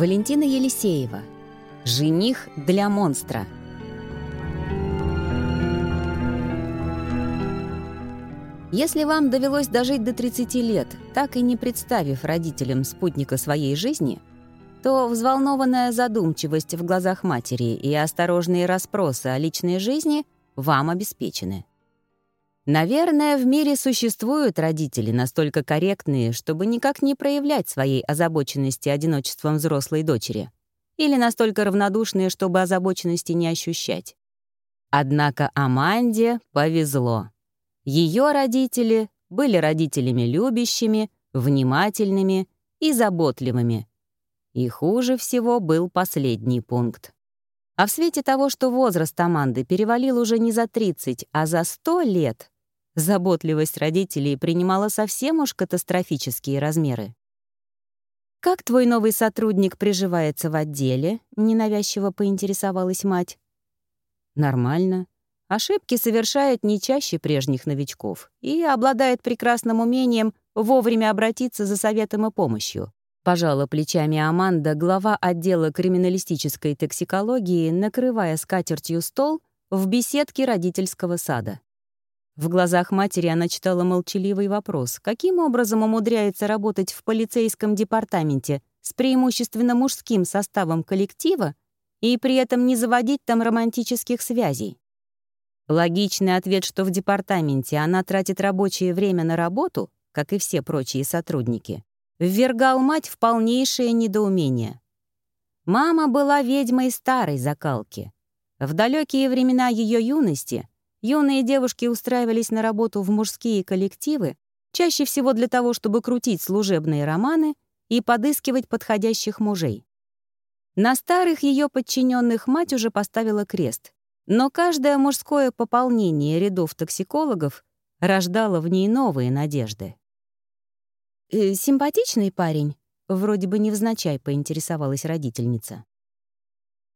Валентина Елисеева. Жених для монстра. Если вам довелось дожить до 30 лет, так и не представив родителям спутника своей жизни, то взволнованная задумчивость в глазах матери и осторожные расспросы о личной жизни вам обеспечены. Наверное, в мире существуют родители настолько корректные, чтобы никак не проявлять своей озабоченности одиночеством взрослой дочери, или настолько равнодушные, чтобы озабоченности не ощущать. Однако Аманде повезло. Ее родители были родителями любящими, внимательными и заботливыми. И хуже всего был последний пункт. А в свете того, что возраст Аманды перевалил уже не за 30, а за 100 лет, заботливость родителей принимала совсем уж катастрофические размеры. «Как твой новый сотрудник приживается в отделе?» — ненавязчиво поинтересовалась мать. «Нормально. Ошибки совершает не чаще прежних новичков и обладает прекрасным умением вовремя обратиться за советом и помощью. Пожала плечами Аманда, глава отдела криминалистической токсикологии, накрывая скатертью стол в беседке родительского сада. В глазах матери она читала молчаливый вопрос, каким образом умудряется работать в полицейском департаменте с преимущественно мужским составом коллектива и при этом не заводить там романтических связей. Логичный ответ, что в департаменте она тратит рабочее время на работу, как и все прочие сотрудники, ввергал мать в полнейшее недоумение. Мама была ведьмой старой закалки. В далекие времена ее юности юные девушки устраивались на работу в мужские коллективы, чаще всего для того, чтобы крутить служебные романы и подыскивать подходящих мужей. На старых ее подчиненных мать уже поставила крест, но каждое мужское пополнение рядов токсикологов рождало в ней новые надежды. «Э, «Симпатичный парень?» — вроде бы невзначай поинтересовалась родительница.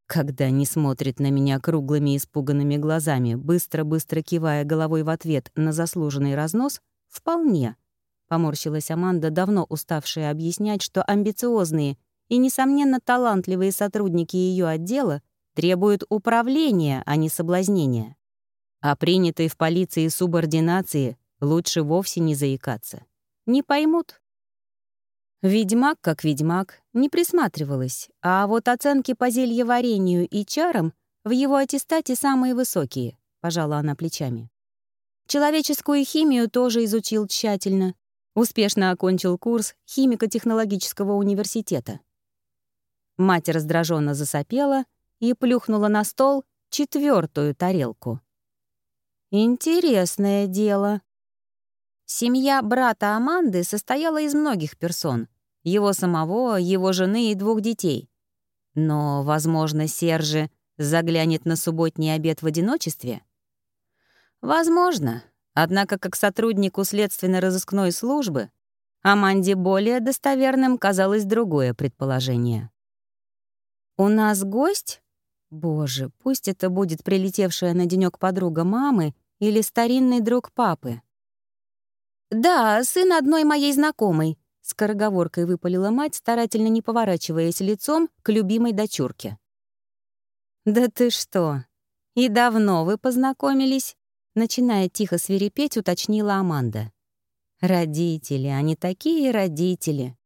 Когда не смотрит на меня круглыми испуганными глазами, быстро-быстро кивая головой в ответ на заслуженный разнос, вполне. Поморщилась Аманда, давно уставшая объяснять, что амбициозные и, несомненно, талантливые сотрудники ее отдела — требует управления, а не соблазнения. А принятой в полиции субординации лучше вовсе не заикаться. Не поймут. Ведьмак, как ведьмак, не присматривалась, а вот оценки по зельеварению и чарам в его аттестате самые высокие, пожала она плечами. Человеческую химию тоже изучил тщательно. Успешно окончил курс химико-технологического университета. Мать раздраженно засопела и плюхнула на стол четвертую тарелку. Интересное дело. Семья брата Аманды состояла из многих персон. Его самого, его жены и двух детей. Но, возможно, Сержи заглянет на субботний обед в одиночестве? Возможно. Однако, как сотруднику следственно-розыскной службы, Аманде более достоверным казалось другое предположение. «У нас гость?» Боже, пусть это будет прилетевшая на денёк подруга мамы или старинный друг папы. «Да, сын одной моей знакомой», — скороговоркой выпалила мать, старательно не поворачиваясь лицом к любимой дочурке. «Да ты что? И давно вы познакомились?» Начиная тихо свирепеть, уточнила Аманда. «Родители, они такие родители.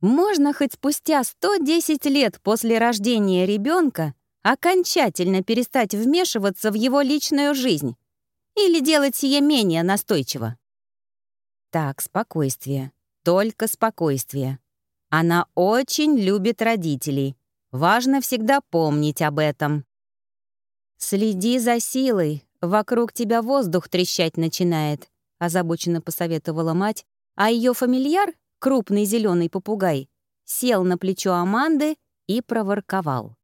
Можно хоть спустя 110 лет после рождения ребенка окончательно перестать вмешиваться в его личную жизнь или делать сие менее настойчиво. Так, спокойствие, только спокойствие. Она очень любит родителей. Важно всегда помнить об этом. «Следи за силой, вокруг тебя воздух трещать начинает», озабоченно посоветовала мать, а ее фамильяр, крупный зеленый попугай, сел на плечо Аманды и проворковал.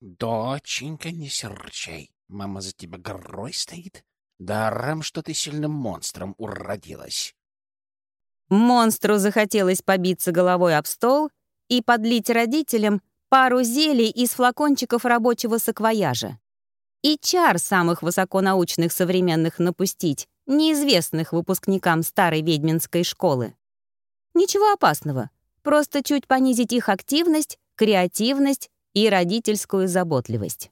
«Доченька, не серчай. Мама за тебя горой стоит. Даром, что ты сильным монстром уродилась». Монстру захотелось побиться головой об стол и подлить родителям пару зелий из флакончиков рабочего саквояжа. И чар самых высоконаучных современных напустить, неизвестных выпускникам старой ведьминской школы. Ничего опасного, просто чуть понизить их активность креативность и родительскую заботливость.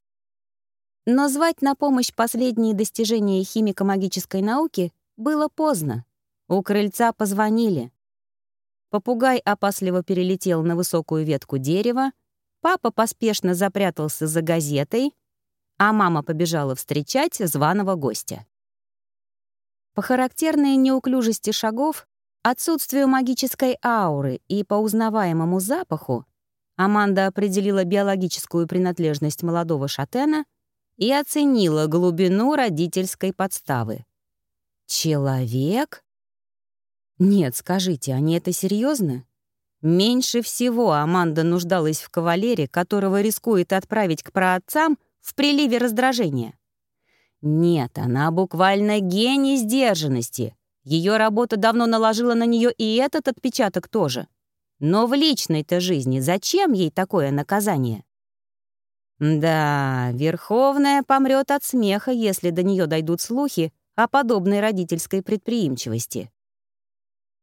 Но звать на помощь последние достижения химико-магической науки было поздно. У крыльца позвонили. Попугай опасливо перелетел на высокую ветку дерева, папа поспешно запрятался за газетой, а мама побежала встречать званого гостя. По характерной неуклюжести шагов, отсутствию магической ауры и по узнаваемому запаху Аманда определила биологическую принадлежность молодого шатена и оценила глубину родительской подставы. «Человек?» «Нет, скажите, они это серьезно? Меньше всего Аманда нуждалась в кавалере, которого рискует отправить к праотцам в приливе раздражения. Нет, она буквально гений сдержанности. Ее работа давно наложила на нее и этот отпечаток тоже. Но в личной-то жизни зачем ей такое наказание? Да, Верховная помрет от смеха, если до нее дойдут слухи о подобной родительской предприимчивости.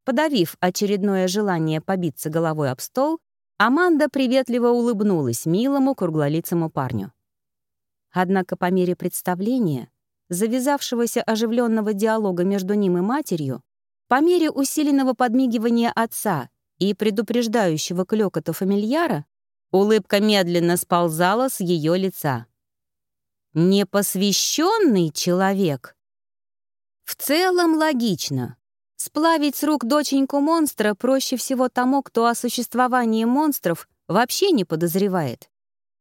Подавив очередное желание побиться головой об стол, Аманда приветливо улыбнулась милому круглолицому парню. Однако по мере представления, завязавшегося оживленного диалога между ним и матерью, по мере усиленного подмигивания отца и предупреждающего клёкота фамильяра, улыбка медленно сползала с ее лица. Непосвященный человек? В целом логично. Сплавить с рук доченьку монстра проще всего тому, кто о существовании монстров вообще не подозревает.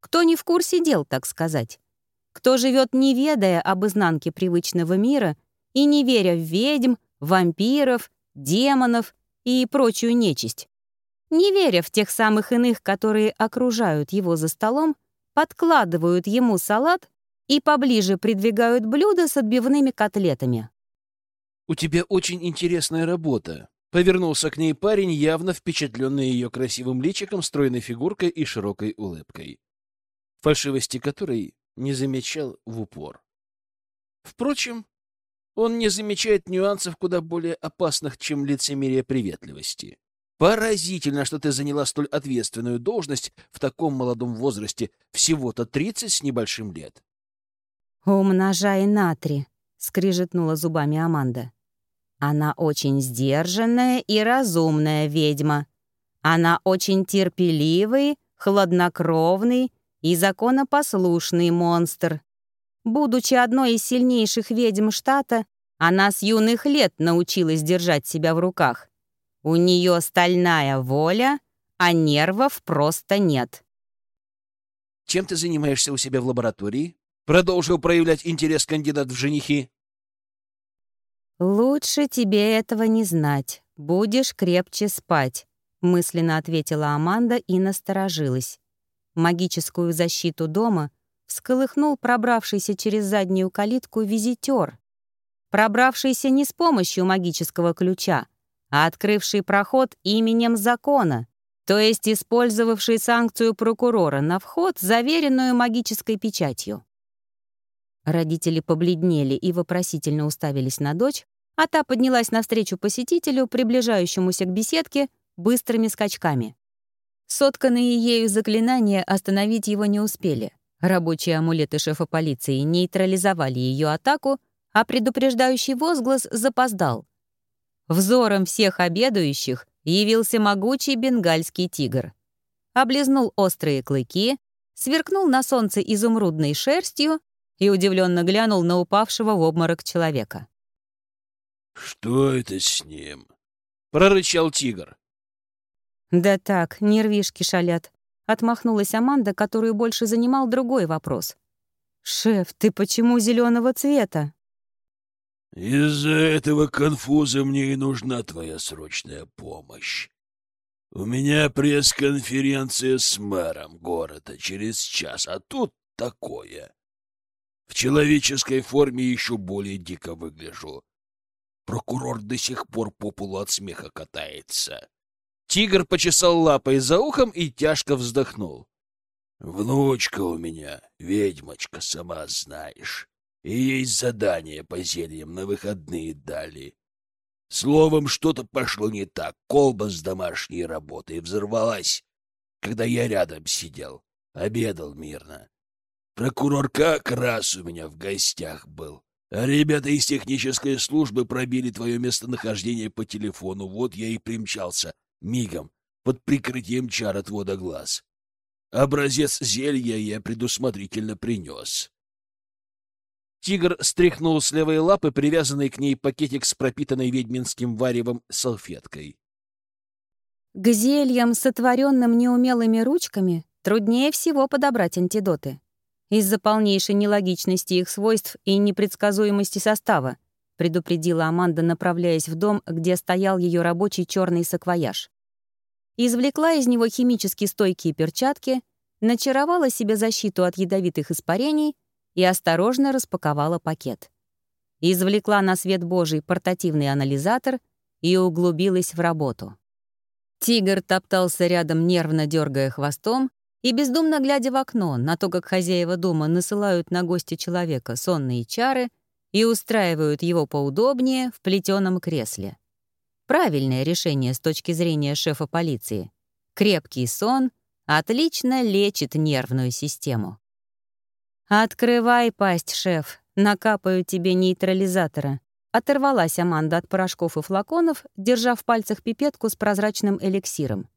Кто не в курсе дел, так сказать кто живет не ведая об изнанке привычного мира и не веря в ведьм, вампиров, демонов и прочую нечисть. Не веря в тех самых иных, которые окружают его за столом, подкладывают ему салат и поближе придвигают блюдо с отбивными котлетами. «У тебя очень интересная работа», — повернулся к ней парень, явно впечатленный ее красивым личиком, стройной фигуркой и широкой улыбкой, фальшивости которой не замечал в упор. Впрочем, он не замечает нюансов куда более опасных, чем лицемерие приветливости. Поразительно, что ты заняла столь ответственную должность в таком молодом возрасте, всего-то 30 с небольшим лет. «Умножай на три», — скрижетнула зубами Аманда. «Она очень сдержанная и разумная ведьма. Она очень терпеливый, хладнокровный и законопослушный монстр. Будучи одной из сильнейших ведьм штата, она с юных лет научилась держать себя в руках. У нее стальная воля, а нервов просто нет. «Чем ты занимаешься у себя в лаборатории?» Продолжил проявлять интерес кандидат в женихи. «Лучше тебе этого не знать. Будешь крепче спать», — мысленно ответила Аманда и насторожилась магическую защиту дома всколыхнул пробравшийся через заднюю калитку визитер, пробравшийся не с помощью магического ключа, а открывший проход именем закона, то есть использовавший санкцию прокурора на вход, заверенную магической печатью. Родители побледнели и вопросительно уставились на дочь, а та поднялась навстречу посетителю, приближающемуся к беседке, быстрыми скачками. Сотканные ею заклинания остановить его не успели. Рабочие амулеты шефа полиции нейтрализовали ее атаку, а предупреждающий возглас запоздал. Взором всех обедающих явился могучий бенгальский тигр. Облизнул острые клыки, сверкнул на солнце изумрудной шерстью и удивленно глянул на упавшего в обморок человека. «Что это с ним?» — прорычал тигр. «Да так, нервишки шалят», — отмахнулась Аманда, которую больше занимал другой вопрос. «Шеф, ты почему зеленого цвета?» «Из-за этого конфуза мне и нужна твоя срочная помощь. У меня пресс-конференция с мэром города через час, а тут такое. В человеческой форме еще более дико выгляжу. Прокурор до сих пор по полу от смеха катается. Тигр почесал лапой за ухом и тяжко вздохнул. «Внучка у меня, ведьмочка, сама знаешь. И есть задание по зельям на выходные дали. Словом, что-то пошло не так. Колба с домашней работой взорвалась. когда я рядом сидел, обедал мирно. Прокурор как раз у меня в гостях был. Ребята из технической службы пробили твое местонахождение по телефону. Вот я и примчался мигом под прикрытием чар отвода глаз. Образец зелья я предусмотрительно принес. Тигр стряхнул с левой лапы привязанный к ней пакетик с пропитанной ведьминским варевом салфеткой. К зельям, сотворенным неумелыми ручками, труднее всего подобрать антидоты. Из-за полнейшей нелогичности их свойств и непредсказуемости состава, предупредила Аманда, направляясь в дом, где стоял ее рабочий черный саквояж. Извлекла из него химически стойкие перчатки, начаровала себе защиту от ядовитых испарений — и осторожно распаковала пакет. Извлекла на свет Божий портативный анализатор и углубилась в работу. Тигр топтался рядом, нервно дергая хвостом и бездумно глядя в окно на то, как хозяева дома насылают на гостя человека сонные чары и устраивают его поудобнее в плетеном кресле. Правильное решение с точки зрения шефа полиции. Крепкий сон отлично лечит нервную систему. «Открывай пасть, шеф, накапаю тебе нейтрализатора». Оторвалась Аманда от порошков и флаконов, держа в пальцах пипетку с прозрачным эликсиром.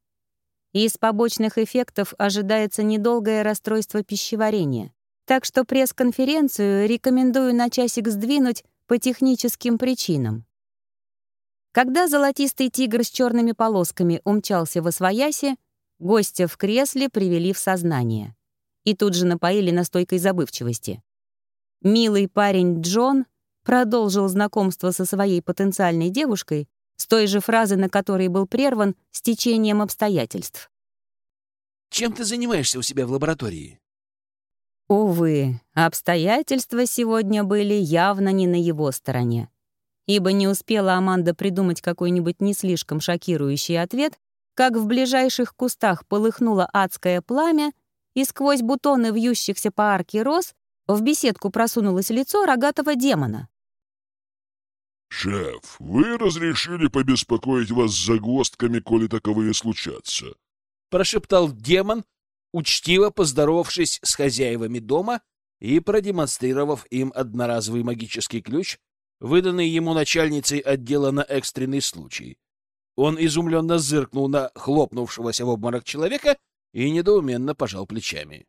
Из побочных эффектов ожидается недолгое расстройство пищеварения, так что пресс-конференцию рекомендую на часик сдвинуть по техническим причинам. Когда золотистый тигр с черными полосками умчался во свояси, гостя в кресле привели в сознание и тут же напоили настойкой забывчивости. Милый парень Джон продолжил знакомство со своей потенциальной девушкой с той же фразы, на которой был прерван с течением обстоятельств. «Чем ты занимаешься у себя в лаборатории?» Увы, обстоятельства сегодня были явно не на его стороне. Ибо не успела Аманда придумать какой-нибудь не слишком шокирующий ответ, как в ближайших кустах полыхнуло адское пламя, и сквозь бутоны вьющихся по арке роз в беседку просунулось лицо рогатого демона. «Шеф, вы разрешили побеспокоить вас загвоздками, коли таковые случатся?» Прошептал демон, учтиво поздоровавшись с хозяевами дома и продемонстрировав им одноразовый магический ключ, выданный ему начальницей отдела на экстренный случай. Он изумленно зыркнул на хлопнувшегося в обморок человека и недоуменно пожал плечами.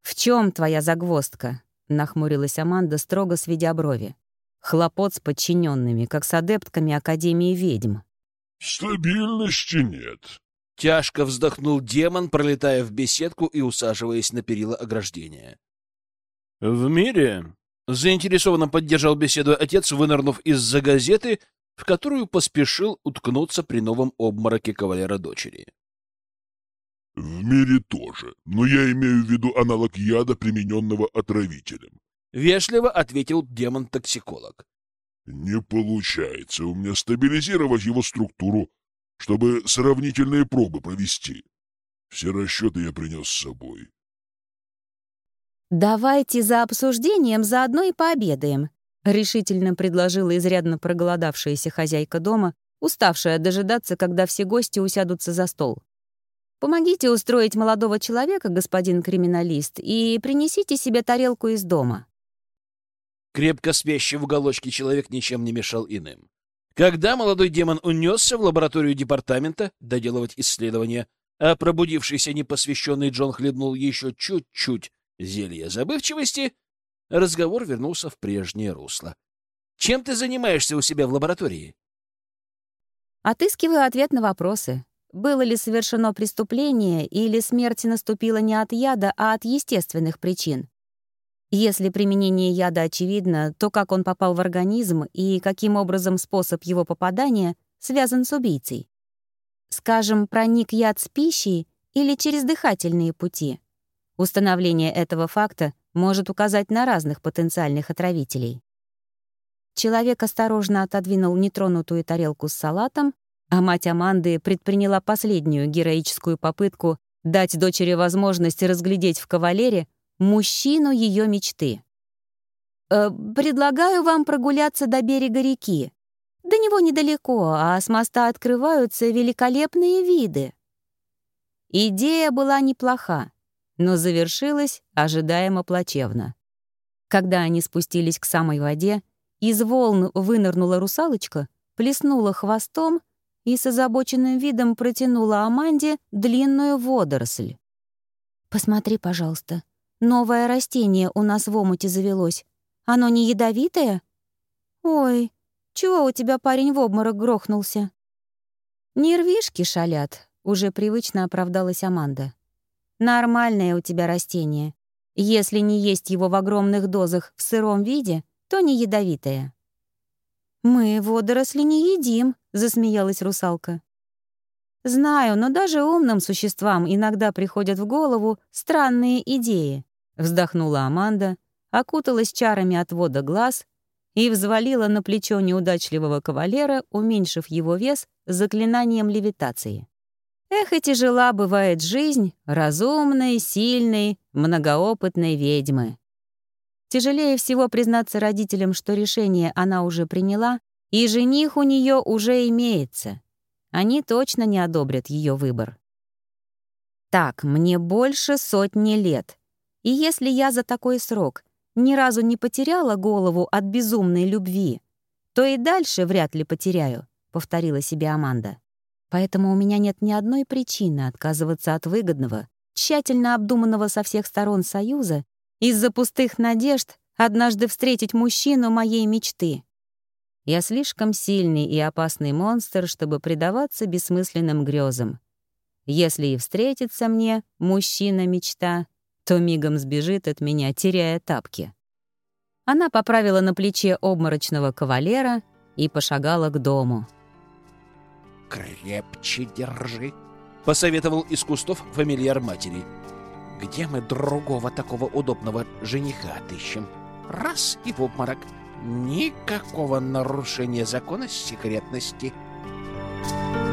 «В чем твоя загвоздка?» — нахмурилась Аманда, строго сведя брови. «Хлопот с подчиненными, как с адептками Академии ведьм». «Стабильности нет», — тяжко вздохнул демон, пролетая в беседку и усаживаясь на перила ограждения. «В мире?» — заинтересованно поддержал беседу отец, вынырнув из-за газеты, в которую поспешил уткнуться при новом обмороке кавалера дочери. В мире тоже, но я имею в виду аналог яда, примененного отравителем. Вежливо ответил демон-токсиколог. Не получается у меня стабилизировать его структуру, чтобы сравнительные пробы провести. Все расчеты я принес с собой. «Давайте за обсуждением заодно и пообедаем», — решительно предложила изрядно проголодавшаяся хозяйка дома, уставшая дожидаться, когда все гости усядутся за стол. Помогите устроить молодого человека, господин криминалист, и принесите себе тарелку из дома». Крепко спящий в уголочке человек ничем не мешал иным. Когда молодой демон унесся в лабораторию департамента доделывать исследования, а пробудившийся непосвященный Джон хлебнул еще чуть-чуть зелья забывчивости, разговор вернулся в прежнее русло. «Чем ты занимаешься у себя в лаборатории?» «Отыскиваю ответ на вопросы было ли совершено преступление или смерть наступила не от яда, а от естественных причин. Если применение яда очевидно, то как он попал в организм и каким образом способ его попадания связан с убийцей. Скажем, проник яд с пищей или через дыхательные пути. Установление этого факта может указать на разных потенциальных отравителей. Человек осторожно отодвинул нетронутую тарелку с салатом а мать Аманды предприняла последнюю героическую попытку дать дочери возможность разглядеть в кавалере мужчину ее мечты. «Э, «Предлагаю вам прогуляться до берега реки. До него недалеко, а с моста открываются великолепные виды». Идея была неплоха, но завершилась ожидаемо плачевно. Когда они спустились к самой воде, из волн вынырнула русалочка, плеснула хвостом и с озабоченным видом протянула Аманде длинную водоросль. «Посмотри, пожалуйста, новое растение у нас в омуте завелось. Оно не ядовитое?» «Ой, чего у тебя парень в обморок грохнулся?» «Нервишки шалят», — уже привычно оправдалась Аманда. «Нормальное у тебя растение. Если не есть его в огромных дозах в сыром виде, то не ядовитое». «Мы водоросли не едим», — засмеялась русалка. «Знаю, но даже умным существам иногда приходят в голову странные идеи», — вздохнула Аманда, окуталась чарами отвода глаз и взвалила на плечо неудачливого кавалера, уменьшив его вес заклинанием левитации. Эх, и тяжела бывает жизнь разумной, сильной, многоопытной ведьмы. Тяжелее всего признаться родителям, что решение она уже приняла, и жених у нее уже имеется. Они точно не одобрят ее выбор. Так, мне больше сотни лет. И если я за такой срок ни разу не потеряла голову от безумной любви, то и дальше вряд ли потеряю, — повторила себе Аманда. Поэтому у меня нет ни одной причины отказываться от выгодного, тщательно обдуманного со всех сторон союза из-за пустых надежд однажды встретить мужчину моей мечты. Я слишком сильный и опасный монстр, чтобы предаваться бессмысленным грезам. Если и встретится мне мужчина-мечта, то мигом сбежит от меня, теряя тапки. Она поправила на плече обморочного кавалера и пошагала к дому. «Крепче держи», — посоветовал из кустов фамильяр матери. «Где мы другого такого удобного жениха отыщем? Раз и в обморок. Никакого нарушения закона секретности». Thank you.